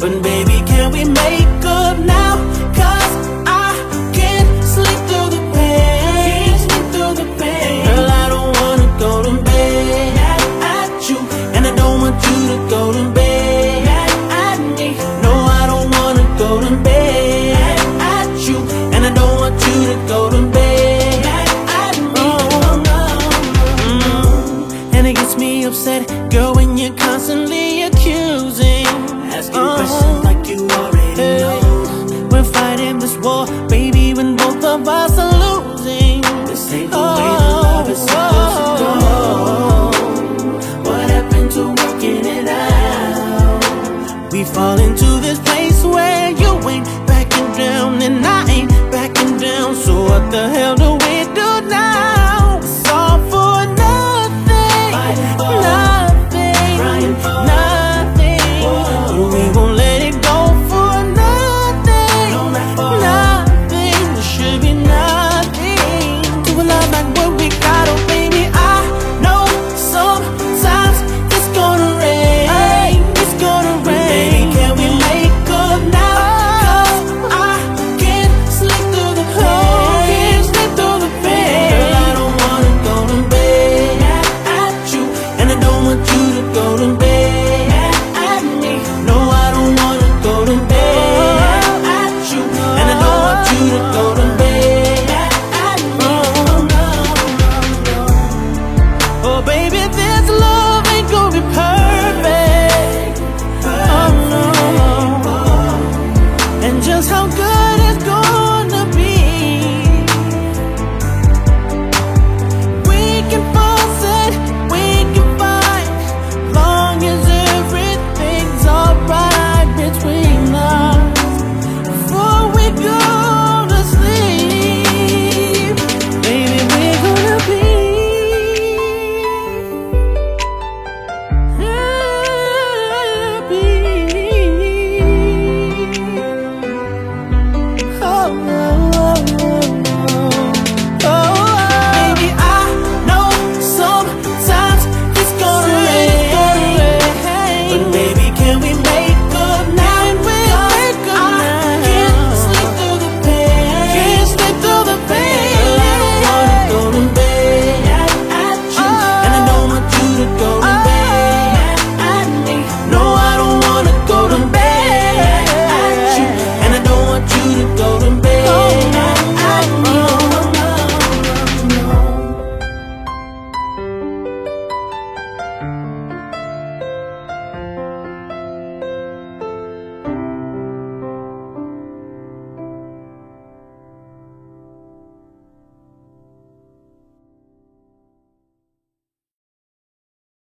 But baby.